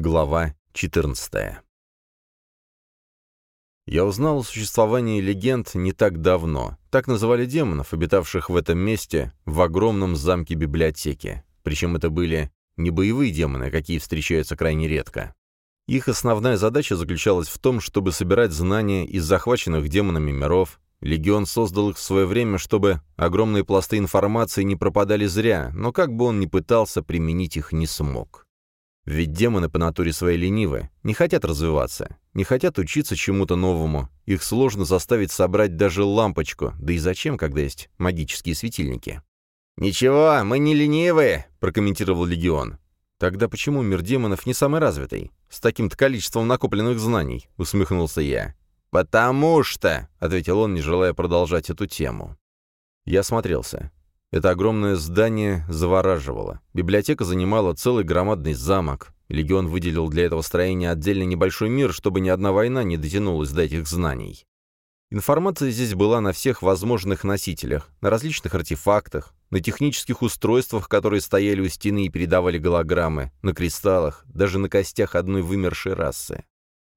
Глава 14 Я узнал о существовании легенд не так давно. Так называли демонов, обитавших в этом месте, в огромном замке библиотеки. Причем это были не боевые демоны, какие встречаются крайне редко. Их основная задача заключалась в том, чтобы собирать знания из захваченных демонами миров. Легион создал их в свое время, чтобы огромные пласты информации не пропадали зря, но как бы он ни пытался, применить их не смог. Ведь демоны по натуре своей ленивы, не хотят развиваться, не хотят учиться чему-то новому, их сложно заставить собрать даже лампочку, да и зачем, когда есть магические светильники? «Ничего, мы не ленивые», — прокомментировал Легион. «Тогда почему мир демонов не самый развитый? С таким-то количеством накопленных знаний?» — усмехнулся я. «Потому что», — ответил он, не желая продолжать эту тему. Я осмотрелся. Это огромное здание завораживало. Библиотека занимала целый громадный замок. Легион выделил для этого строения отдельно небольшой мир, чтобы ни одна война не дотянулась до этих знаний. Информация здесь была на всех возможных носителях, на различных артефактах, на технических устройствах, которые стояли у стены и передавали голограммы, на кристаллах, даже на костях одной вымершей расы.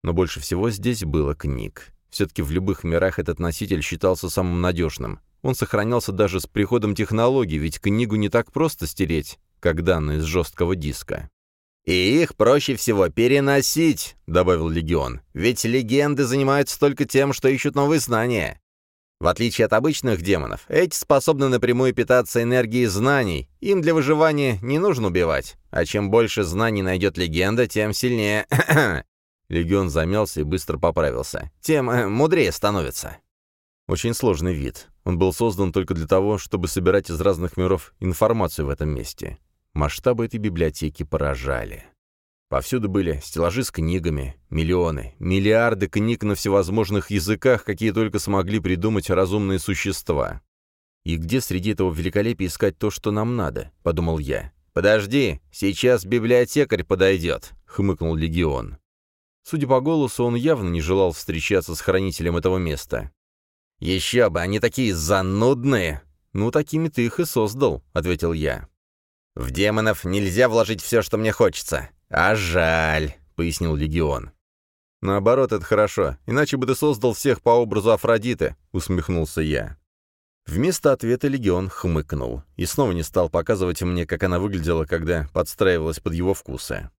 Но больше всего здесь было книг. Все-таки в любых мирах этот носитель считался самым надежным. Он сохранялся даже с приходом технологий, ведь книгу не так просто стереть, как данные с жесткого диска. «И их проще всего переносить», — добавил Легион. «Ведь легенды занимаются только тем, что ищут новые знания. В отличие от обычных демонов, эти способны напрямую питаться энергией знаний. Им для выживания не нужно убивать. А чем больше знаний найдет легенда, тем сильнее...» Легион замялся и быстро поправился. «Тем э, мудрее становится». Очень сложный вид. Он был создан только для того, чтобы собирать из разных миров информацию в этом месте. Масштабы этой библиотеки поражали. Повсюду были стеллажи с книгами, миллионы, миллиарды книг на всевозможных языках, какие только смогли придумать разумные существа. «И где среди этого великолепия искать то, что нам надо?» — подумал я. «Подожди, сейчас библиотекарь подойдет», — хмыкнул Легион. Судя по голосу, он явно не желал встречаться с хранителем этого места. «Еще бы, они такие занудные!» «Ну, такими ты их и создал», — ответил я. «В демонов нельзя вложить все, что мне хочется. А жаль», — пояснил Легион. «Наоборот, это хорошо, иначе бы ты создал всех по образу Афродиты», — усмехнулся я. Вместо ответа Легион хмыкнул и снова не стал показывать мне, как она выглядела, когда подстраивалась под его вкусы.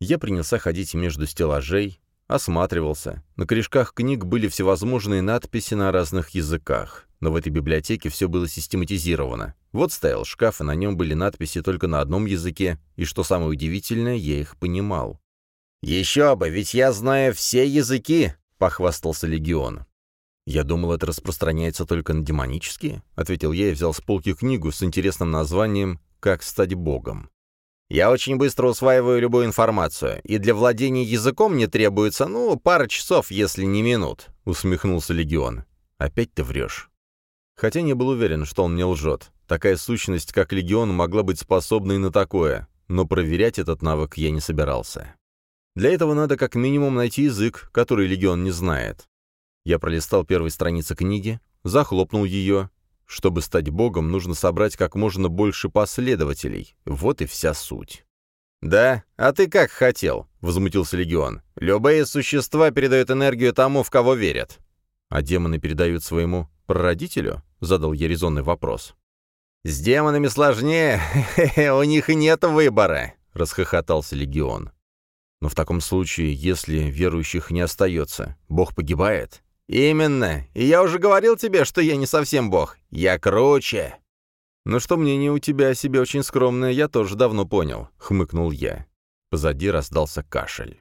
Я принялся ходить между стеллажей, осматривался. На корешках книг были всевозможные надписи на разных языках. Но в этой библиотеке все было систематизировано. Вот стоял шкаф, и на нем были надписи только на одном языке, и что самое удивительное, я их понимал. «Еще бы, ведь я знаю все языки!» — похвастался Легион. «Я думал, это распространяется только на демонические», — ответил я и взял с полки книгу с интересным названием «Как стать богом». «Я очень быстро усваиваю любую информацию, и для владения языком мне требуется, ну, пара часов, если не минут», — усмехнулся Легион. «Опять ты врешь». Хотя не был уверен, что он не лжет. Такая сущность, как Легион, могла быть способна и на такое, но проверять этот навык я не собирался. Для этого надо как минимум найти язык, который Легион не знает. Я пролистал первые страницы книги, захлопнул ее. Чтобы стать богом, нужно собрать как можно больше последователей. Вот и вся суть. «Да? А ты как хотел?» — возмутился Легион. «Любые существа передают энергию тому, в кого верят». «А демоны передают своему прародителю?» — задал я резонный вопрос. «С демонами сложнее, у них нет выбора», — расхохотался Легион. «Но в таком случае, если верующих не остается, Бог погибает?» «Именно. И я уже говорил тебе, что я не совсем Бог. Я круче». «Ну что мнение у тебя о себе очень скромное, я тоже давно понял», — хмыкнул я. Позади раздался кашель.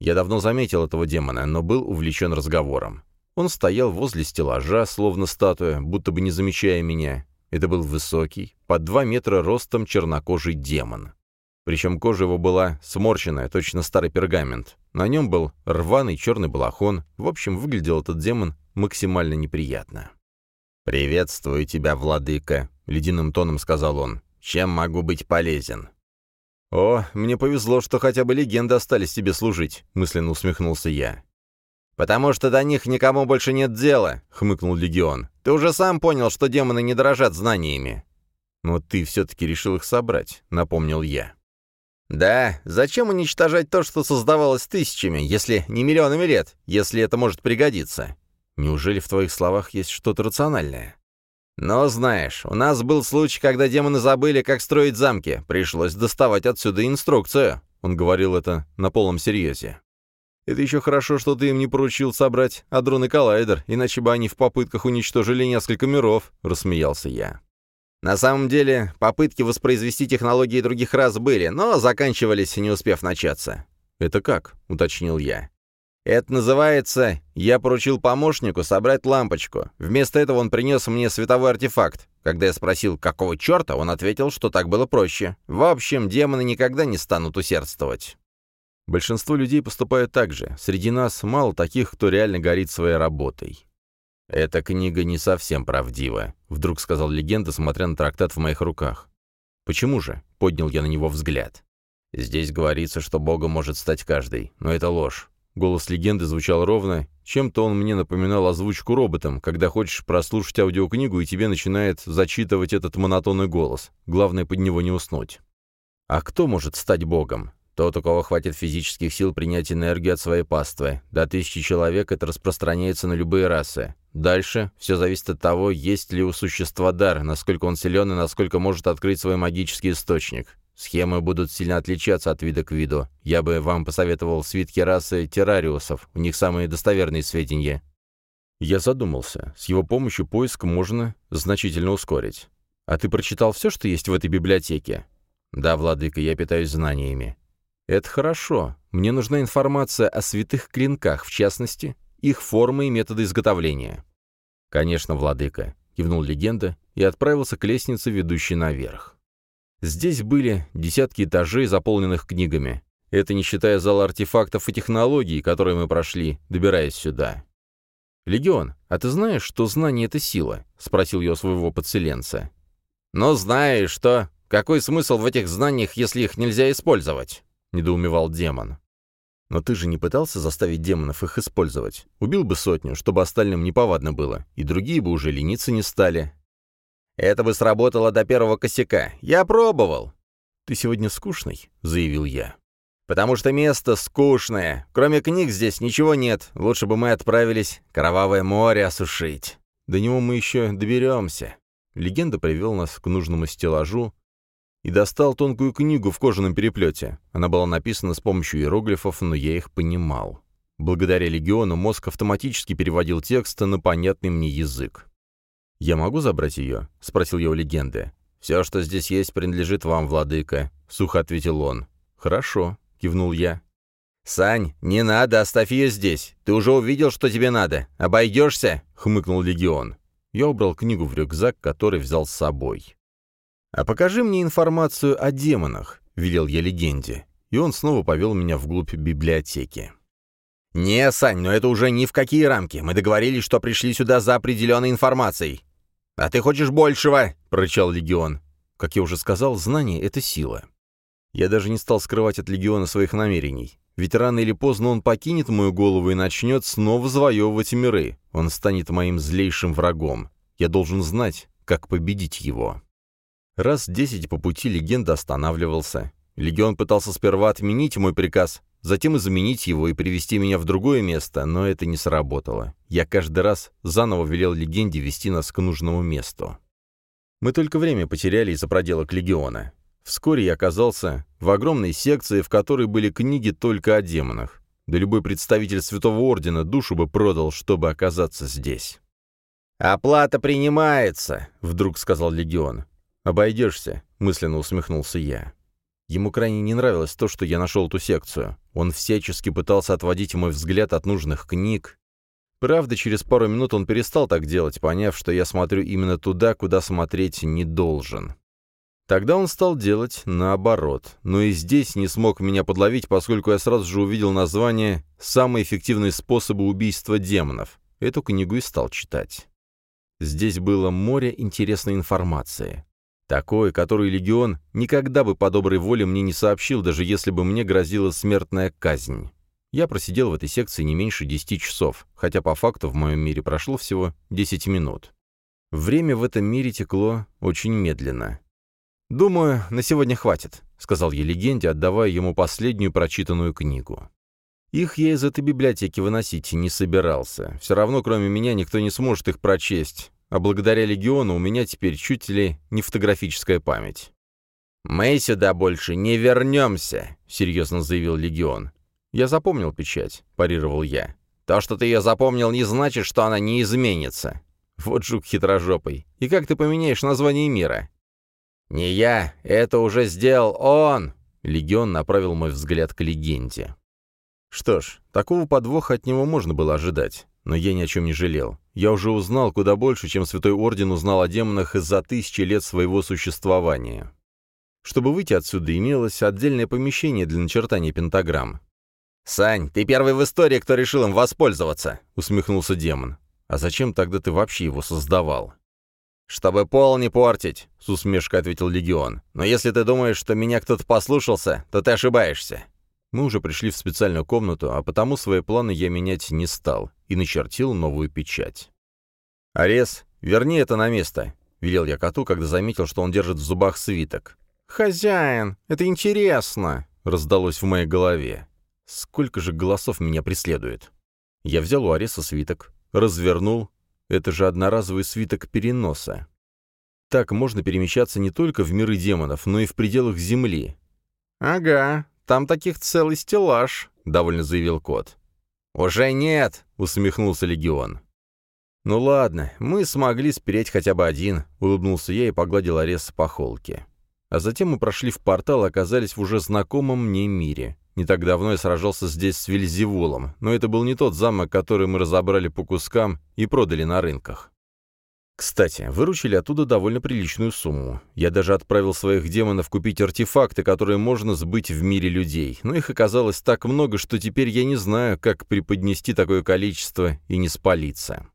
Я давно заметил этого демона, но был увлечен разговором. Он стоял возле стеллажа, словно статуя, будто бы не замечая меня. Это был высокий, под два метра ростом чернокожий демон. Причем кожа его была сморщенная, точно старый пергамент. На нем был рваный черный балахон. В общем, выглядел этот демон максимально неприятно. «Приветствую тебя, владыка», — ледяным тоном сказал он. «Чем могу быть полезен?» «О, мне повезло, что хотя бы легенды остались тебе служить», — мысленно усмехнулся я. «Потому что до них никому больше нет дела», — хмыкнул Легион. «Ты уже сам понял, что демоны не дорожат знаниями». «Но ты все-таки решил их собрать», — напомнил я. «Да, зачем уничтожать то, что создавалось тысячами, если не миллионами лет, если это может пригодиться? Неужели в твоих словах есть что-то рациональное?» «Но знаешь, у нас был случай, когда демоны забыли, как строить замки. Пришлось доставать отсюда инструкцию». Он говорил это на полном серьезе. «Это еще хорошо, что ты им не поручил собрать адрон и коллайдер, иначе бы они в попытках уничтожили несколько миров», — рассмеялся я. На самом деле, попытки воспроизвести технологии других рас были, но заканчивались, не успев начаться. «Это как?» — уточнил я. «Это называется, я поручил помощнику собрать лампочку. Вместо этого он принес мне световой артефакт. Когда я спросил, какого черта, он ответил, что так было проще. В общем, демоны никогда не станут усердствовать». Большинство людей поступают так же. Среди нас мало таких, кто реально горит своей работой. «Эта книга не совсем правдива», — вдруг сказал легенда, смотря на трактат в моих руках. «Почему же?» — поднял я на него взгляд. «Здесь говорится, что Богом может стать каждый, но это ложь». Голос легенды звучал ровно, чем-то он мне напоминал озвучку роботом, когда хочешь прослушать аудиокнигу, и тебе начинает зачитывать этот монотонный голос. Главное, под него не уснуть. А кто может стать Богом? Тот, у кого хватит физических сил принять энергию от своей паствы. До тысячи человек это распространяется на любые расы. Дальше все зависит от того, есть ли у существа дар, насколько он силен и насколько может открыть свой магический источник. Схемы будут сильно отличаться от вида к виду. Я бы вам посоветовал свитки расы террариусов, у них самые достоверные сведения. Я задумался. С его помощью поиск можно значительно ускорить. А ты прочитал все, что есть в этой библиотеке? Да, владыка, я питаюсь знаниями. Это хорошо. Мне нужна информация о святых клинках, в частности, их формы и методы изготовления. «Конечно, владыка», — кивнул легенда и отправился к лестнице, ведущей наверх. Здесь были десятки этажей, заполненных книгами. Это не считая зала артефактов и технологий, которые мы прошли, добираясь сюда. «Легион, а ты знаешь, что знание — это сила?» — спросил я своего подселенца. «Но знаешь, что... Какой смысл в этих знаниях, если их нельзя использовать?» — недоумевал демон. Но ты же не пытался заставить демонов их использовать. Убил бы сотню, чтобы остальным неповадно было, и другие бы уже лениться не стали. Это бы сработало до первого косяка. Я пробовал. Ты сегодня скучный, заявил я. Потому что место скучное. Кроме книг здесь ничего нет. Лучше бы мы отправились Кровавое море осушить. До него мы еще доберемся. Легенда привел нас к нужному стеллажу, и достал тонкую книгу в кожаном переплете. Она была написана с помощью иероглифов, но я их понимал. Благодаря легиону мозг автоматически переводил текст на понятный мне язык. «Я могу забрать ее?» — спросил я у легенды. «Все, что здесь есть, принадлежит вам, владыка», — сухо ответил он. «Хорошо», — кивнул я. «Сань, не надо, оставь ее здесь. Ты уже увидел, что тебе надо. Обойдешься?» — хмыкнул легион. Я убрал книгу в рюкзак, который взял с собой. «А покажи мне информацию о демонах», — велел я легенде, и он снова повел меня вглубь библиотеки. «Не, Сань, но это уже ни в какие рамки. Мы договорились, что пришли сюда за определенной информацией». «А ты хочешь большего?» — прорычал Легион. Как я уже сказал, знание — это сила. Я даже не стал скрывать от Легиона своих намерений. Ведь рано или поздно он покинет мою голову и начнет снова завоевывать миры. Он станет моим злейшим врагом. Я должен знать, как победить его. Раз десять по пути легенда останавливался. Легион пытался сперва отменить мой приказ, затем и заменить его и привести меня в другое место, но это не сработало. Я каждый раз заново велел легенде вести нас к нужному месту. Мы только время потеряли из-за проделок легиона. Вскоре я оказался в огромной секции, в которой были книги только о демонах. Да любой представитель Святого Ордена душу бы продал, чтобы оказаться здесь. «Оплата принимается», — вдруг сказал Легион. «Обойдешься», — мысленно усмехнулся я. Ему крайне не нравилось то, что я нашел эту секцию. Он всячески пытался отводить мой взгляд от нужных книг. Правда, через пару минут он перестал так делать, поняв, что я смотрю именно туда, куда смотреть не должен. Тогда он стал делать наоборот, но и здесь не смог меня подловить, поскольку я сразу же увидел название «Самые эффективные способы убийства демонов». Эту книгу и стал читать. Здесь было море интересной информации. Такой, который легион никогда бы по доброй воле мне не сообщил, даже если бы мне грозила смертная казнь. Я просидел в этой секции не меньше десяти часов, хотя по факту в моем мире прошло всего десять минут. Время в этом мире текло очень медленно. «Думаю, на сегодня хватит», — сказал я легенде, отдавая ему последнюю прочитанную книгу. Их я из этой библиотеки выносить не собирался. Все равно, кроме меня, никто не сможет их прочесть, а благодаря легиону у меня теперь чуть ли не фотографическая память. «Мы сюда больше не вернемся», — серьезно заявил легион. «Я запомнил печать», — парировал я. «То, что ты ее запомнил, не значит, что она не изменится». Вот жук хитрожопый. И как ты поменяешь название мира? «Не я, это уже сделал он!» Легион направил мой взгляд к легенде. Что ж, такого подвоха от него можно было ожидать, но я ни о чем не жалел. Я уже узнал куда больше, чем Святой Орден узнал о демонах за тысячи лет своего существования. Чтобы выйти отсюда, имелось отдельное помещение для начертания пентаграмм. «Сань, ты первый в истории, кто решил им воспользоваться!» — усмехнулся демон. «А зачем тогда ты вообще его создавал?» «Чтобы пол не портить», — с усмешкой ответил Легион. «Но если ты думаешь, что меня кто-то послушался, то ты ошибаешься». Мы уже пришли в специальную комнату, а потому свои планы я менять не стал и начертил новую печать. «Арес, верни это на место», — велел я коту, когда заметил, что он держит в зубах свиток. «Хозяин, это интересно», — раздалось в моей голове. «Сколько же голосов меня преследует?» Я взял у Ареса свиток, развернул это же одноразовый свиток переноса. Так можно перемещаться не только в миры демонов, но и в пределах Земли. «Ага, там таких целый стеллаж», — довольно заявил кот. «Уже нет», — усмехнулся Легион. «Ну ладно, мы смогли спереть хотя бы один», — улыбнулся я и погладил Ареса по холке. А затем мы прошли в портал и оказались в уже знакомом мне мире. Не так давно я сражался здесь с Вельзевулом, но это был не тот замок, который мы разобрали по кускам и продали на рынках. Кстати, выручили оттуда довольно приличную сумму. Я даже отправил своих демонов купить артефакты, которые можно сбыть в мире людей, но их оказалось так много, что теперь я не знаю, как преподнести такое количество и не спалиться.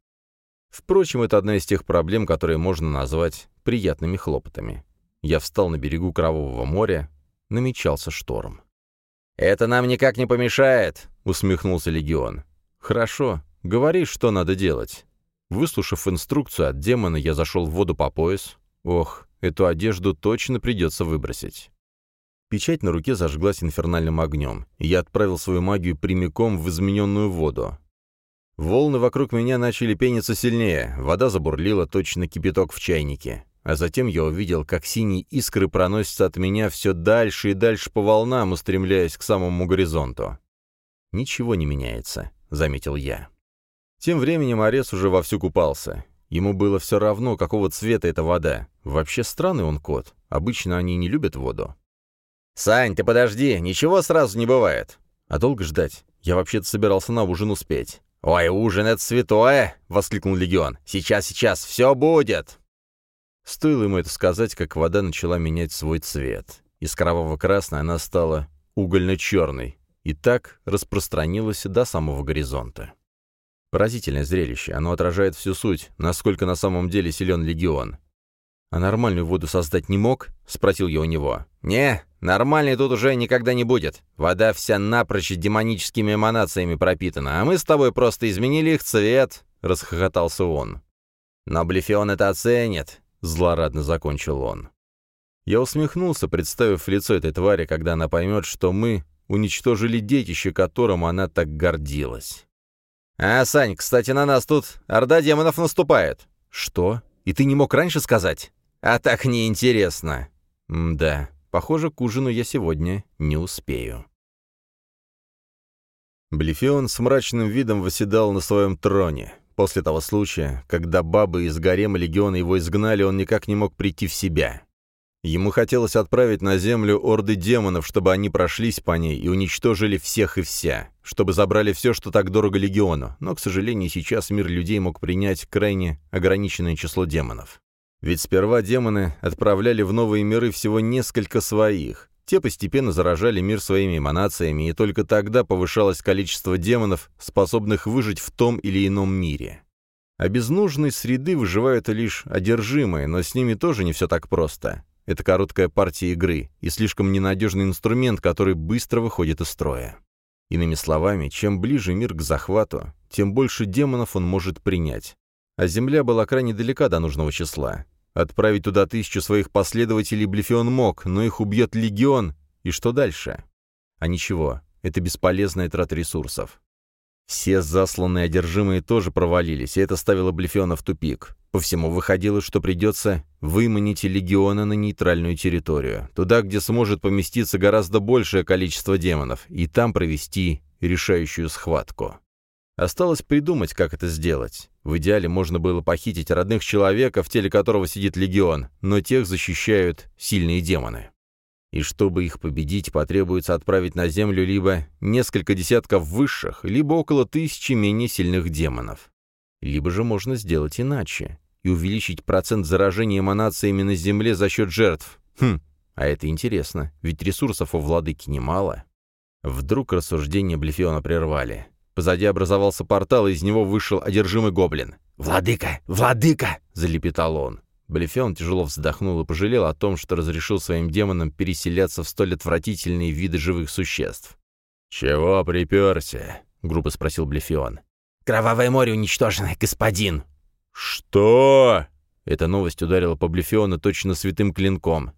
Впрочем, это одна из тех проблем, которые можно назвать приятными хлопотами. Я встал на берегу Кровавого моря, намечался шторм. «Это нам никак не помешает», — усмехнулся Легион. «Хорошо. Говори, что надо делать». Выслушав инструкцию от демона, я зашел в воду по пояс. Ох, эту одежду точно придется выбросить. Печать на руке зажглась инфернальным огнем, и я отправил свою магию прямиком в измененную воду. Волны вокруг меня начали пениться сильнее, вода забурлила точно кипяток в чайнике. А затем я увидел, как синие искры проносятся от меня все дальше и дальше по волнам, устремляясь к самому горизонту. «Ничего не меняется», — заметил я. Тем временем Арес уже вовсю купался. Ему было все равно, какого цвета эта вода. Вообще странный он кот. Обычно они не любят воду. «Сань, ты подожди, ничего сразу не бывает». «А долго ждать? Я вообще-то собирался на ужин успеть». «Ой, ужин — это святое!» — воскликнул Легион. «Сейчас, сейчас, все будет!» Стоило ему это сказать, как вода начала менять свой цвет. Из кроваво-красной она стала угольно-черной, и так распространилась до самого горизонта. Поразительное зрелище, оно отражает всю суть, насколько на самом деле силен легион. «А нормальную воду создать не мог?» — спросил я у него. «Не, нормальной тут уже никогда не будет. Вода вся напрочь демоническими эманациями пропитана, а мы с тобой просто изменили их цвет», — расхохотался он. «Но Блефион это оценит злорадно закончил он. Я усмехнулся, представив лицо этой твари, когда она поймет, что мы уничтожили детище, которым она так гордилась. «А, Сань, кстати, на нас тут орда демонов наступает». «Что? И ты не мог раньше сказать?» «А так неинтересно». «Да, похоже, к ужину я сегодня не успею». Блефион с мрачным видом восседал на своем троне. После того случая, когда бабы из гарема легиона его изгнали, он никак не мог прийти в себя. Ему хотелось отправить на землю орды демонов, чтобы они прошлись по ней и уничтожили всех и вся, чтобы забрали все, что так дорого легиону, но, к сожалению, сейчас мир людей мог принять крайне ограниченное число демонов. Ведь сперва демоны отправляли в новые миры всего несколько своих, те постепенно заражали мир своими эманациями, и только тогда повышалось количество демонов, способных выжить в том или ином мире. А без нужной среды выживают лишь одержимые, но с ними тоже не все так просто. Это короткая партия игры и слишком ненадежный инструмент, который быстро выходит из строя. Иными словами, чем ближе мир к захвату, тем больше демонов он может принять. А Земля была крайне далека до нужного числа. Отправить туда тысячу своих последователей Блефион мог, но их убьет легион. И что дальше? А ничего, это бесполезная трата ресурсов. Все засланные одержимые тоже провалились, и это ставило Блефиона в тупик. По всему выходило, что придется выманить легиона на нейтральную территорию, туда, где сможет поместиться гораздо большее количество демонов, и там провести решающую схватку. Осталось придумать, как это сделать. В идеале можно было похитить родных человека, в теле которого сидит легион, но тех защищают сильные демоны. И чтобы их победить, потребуется отправить на Землю либо несколько десятков высших, либо около тысячи менее сильных демонов. Либо же можно сделать иначе и увеличить процент заражения эманациями на Земле за счет жертв. Хм, а это интересно, ведь ресурсов у владыки немало. Вдруг рассуждения Блефиона прервали. Позади образовался портал, и из него вышел одержимый гоблин. «Владыка! Владыка!» — залепетал он. Блефион тяжело вздохнул и пожалел о том, что разрешил своим демонам переселяться в столь отвратительные виды живых существ. «Чего приперся?» — грубо спросил Блефион. «Кровавое море уничтожено, господин!» «Что?» Эта новость ударила по Блефиону точно святым клинком.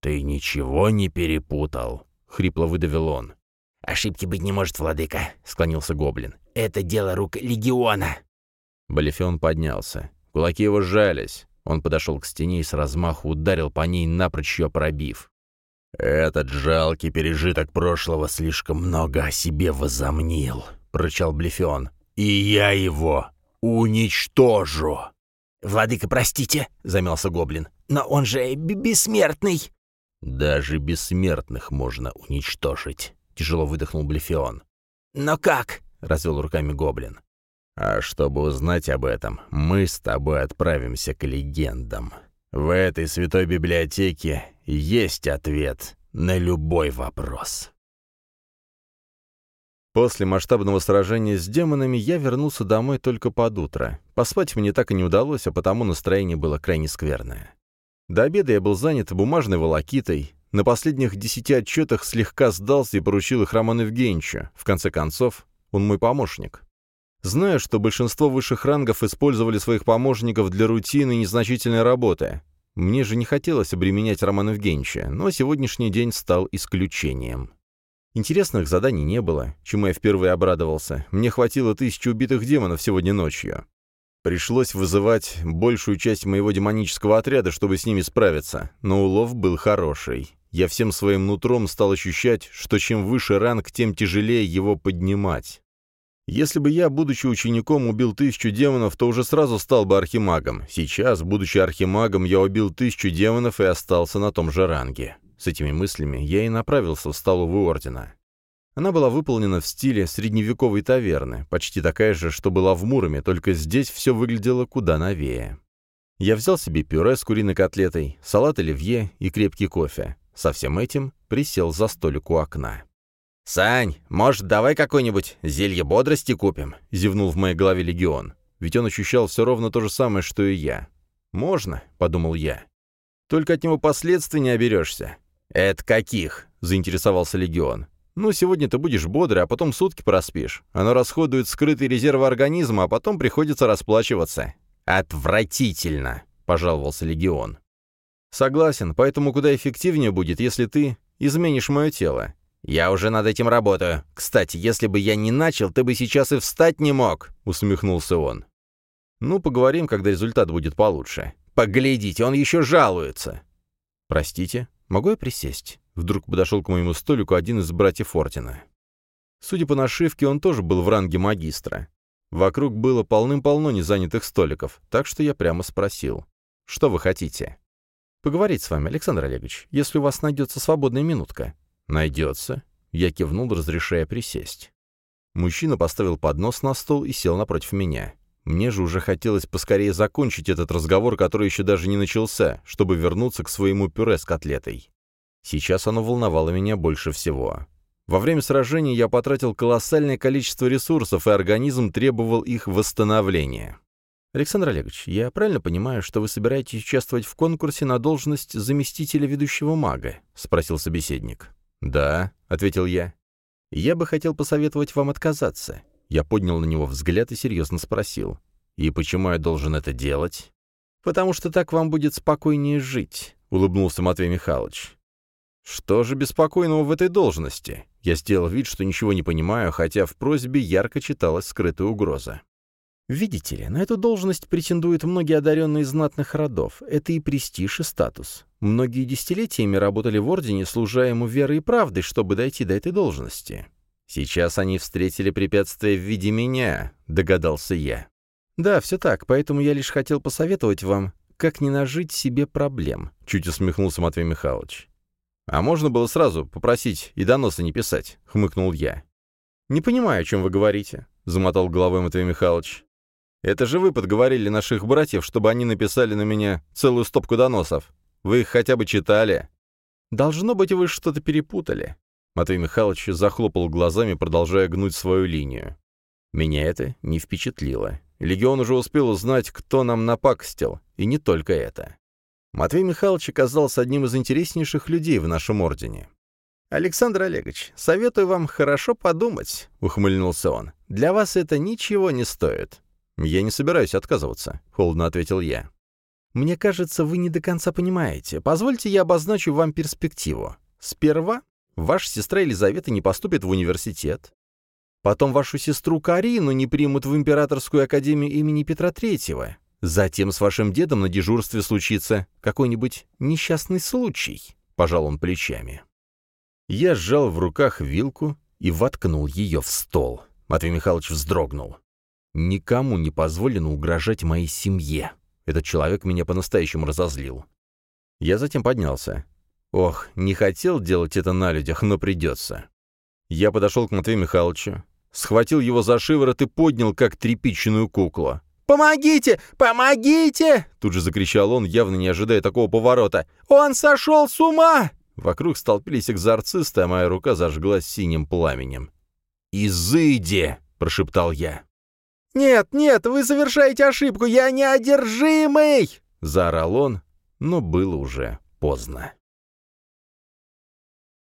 «Ты ничего не перепутал?» — хрипло выдавил он. «Ошибки быть не может, владыка», — склонился гоблин. «Это дело рук легиона». Балифион поднялся. Кулаки его сжались. Он подошел к стене и с размаху ударил по ней, напрочь ее пробив. «Этот жалкий пережиток прошлого слишком много о себе возомнил», — прочал Блефион. «И я его уничтожу!» «Владыка, простите», — замялся гоблин, — «но он же бессмертный». «Даже бессмертных можно уничтожить», — тяжело выдохнул Блефион. «Но как?» — развел руками гоблин. А чтобы узнать об этом, мы с тобой отправимся к легендам. В этой святой библиотеке есть ответ на любой вопрос. После масштабного сражения с демонами я вернулся домой только под утро. Поспать мне так и не удалось, а потому настроение было крайне скверное. До обеда я был занят бумажной волокитой. На последних десяти отчетах слегка сдался и поручил их Роману Евгеньевичу. В конце концов, он мой помощник. Знаю, что большинство высших рангов использовали своих помощников для рутины и незначительной работы. Мне же не хотелось обременять Романа Евгеньевича, но сегодняшний день стал исключением. Интересных заданий не было, чему я впервые обрадовался. Мне хватило тысячи убитых демонов сегодня ночью. Пришлось вызывать большую часть моего демонического отряда, чтобы с ними справиться, но улов был хороший. Я всем своим нутром стал ощущать, что чем выше ранг, тем тяжелее его поднимать. Если бы я, будучи учеником, убил тысячу демонов, то уже сразу стал бы архимагом. Сейчас, будучи архимагом, я убил тысячу демонов и остался на том же ранге. С этими мыслями я и направился в столовую ордена. Она была выполнена в стиле средневековой таверны, почти такая же, что была в Муроме, только здесь все выглядело куда новее. Я взял себе пюре с куриной котлетой, салат оливье и крепкий кофе. Со всем этим присел за столик у окна. «Сань, может, давай какое-нибудь зелье бодрости купим?» — зевнул в моей голове легион. Ведь он ощущал все ровно то же самое, что и я. «Можно», — подумал я. «Только от него последствий не оберешься». «Это каких?» — заинтересовался легион. «Ну, сегодня ты будешь бодрый, а потом сутки проспишь. Оно расходует скрытые резервы организма, а потом приходится расплачиваться». «Отвратительно», — пожаловался легион. «Согласен, поэтому куда эффективнее будет, если ты изменишь мое тело. «Я уже над этим работаю. Кстати, если бы я не начал, ты бы сейчас и встать не мог», — усмехнулся он. «Ну, поговорим, когда результат будет получше». «Поглядите, он еще жалуется». «Простите, могу я присесть?» Вдруг подошел к моему столику один из братьев Ордена. Судя по нашивке, он тоже был в ранге магистра. Вокруг было полным-полно незанятых столиков, так что я прямо спросил. «Что вы хотите?» «Поговорить с вами, Александр Олегович, если у вас найдется свободная минутка. «Найдется». Я кивнул, разрешая присесть. Мужчина поставил поднос на стол и сел напротив меня. Мне же уже хотелось поскорее закончить этот разговор, который еще даже не начался, чтобы вернуться к своему пюре с котлетой. Сейчас оно волновало меня больше всего. Во время сражения я потратил колоссальное количество ресурсов, и организм требовал их восстановления. «Александр Олегович, я правильно понимаю, что вы собираетесь участвовать в конкурсе на должность заместителя ведущего мага?» — спросил собеседник. «Да», — ответил я. «Я бы хотел посоветовать вам отказаться». Я поднял на него взгляд и серьезно спросил. «И почему я должен это делать?» «Потому что так вам будет спокойнее жить», — улыбнулся Матвей Михайлович. «Что же беспокойного в этой должности?» Я сделал вид, что ничего не понимаю, хотя в просьбе ярко читалась скрытая угроза. Видите ли, на эту должность претендуют многие одаренные знатных родов. Это и престиж, и статус. Многие десятилетиями работали в Ордене, служа ему верой и правдой, чтобы дойти до этой должности. Сейчас они встретили препятствие в виде меня, догадался я. Да, все так, поэтому я лишь хотел посоветовать вам, как не нажить себе проблем, чуть усмехнулся Матвей Михайлович. А можно было сразу попросить и доноса не писать, хмыкнул я. Не понимаю, о чем вы говорите, замотал головой Матвей Михайлович. Это же вы подговорили наших братьев, чтобы они написали на меня целую стопку доносов. Вы их хотя бы читали? Должно быть, вы что-то перепутали. Матвей Михайлович захлопал глазами, продолжая гнуть свою линию. Меня это не впечатлило. Легион уже успел узнать, кто нам напакостил, и не только это. Матвей Михайлович оказался одним из интереснейших людей в нашем ордене. «Александр Олегович, советую вам хорошо подумать», — ухмыльнулся он. «Для вас это ничего не стоит. «Я не собираюсь отказываться», — холодно ответил я. «Мне кажется, вы не до конца понимаете. Позвольте я обозначу вам перспективу. Сперва ваша сестра Елизавета не поступит в университет. Потом вашу сестру Карину не примут в Императорскую академию имени Петра Третьего. Затем с вашим дедом на дежурстве случится какой-нибудь несчастный случай», — пожал он плечами. Я сжал в руках вилку и воткнул ее в стол. Матвей Михайлович вздрогнул. Никому не позволено угрожать моей семье. Этот человек меня по-настоящему разозлил. Я затем поднялся. Ох, не хотел делать это на людях, но придется. Я подошел к Матвею Михайловичу, схватил его за шиворот и поднял, как тряпичную куклу. «Помогите! Помогите!» Тут же закричал он, явно не ожидая такого поворота. «Он сошел с ума!» Вокруг столпились экзорцисты, а моя рука зажглась синим пламенем. «Изыди!» — прошептал я. «Нет, нет, вы совершаете ошибку, я неодержимый!» — заорал он, но было уже поздно.